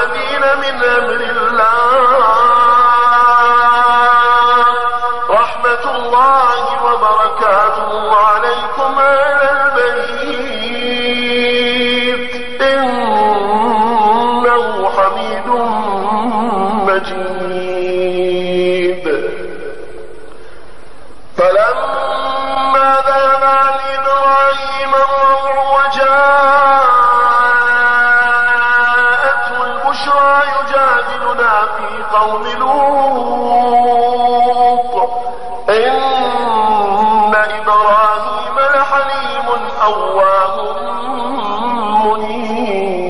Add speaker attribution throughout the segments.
Speaker 1: أتعجبين من أمر الله. رحمة الله وبركاته عليكم أهل البيت. إنه حميد مجيد. يجادلنا في قوم لوط. إن إبراهيم لحليم أواه منيب.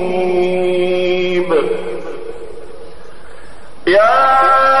Speaker 1: يا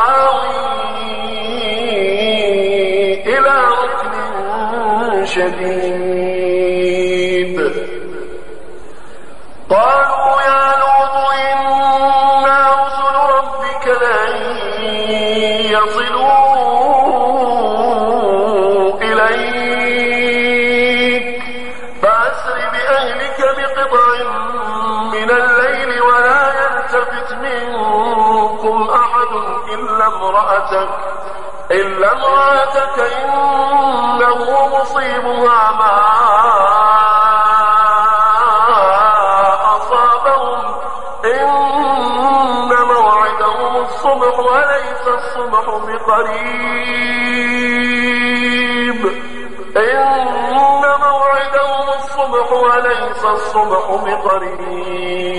Speaker 1: شديد. قالوا يا لوط إنا رسل ربك لن يصلوا إليك. فأسر بأهلك بقطع من الليل ولا يلتفت منكم أحد إلا امرأتك إلا امرأتك إنه مصيبها ما أصابهم. إن موعدهم الصبح وليس الصبح بقريب. إن موعدهم الصبح وليس الصبح بقريب.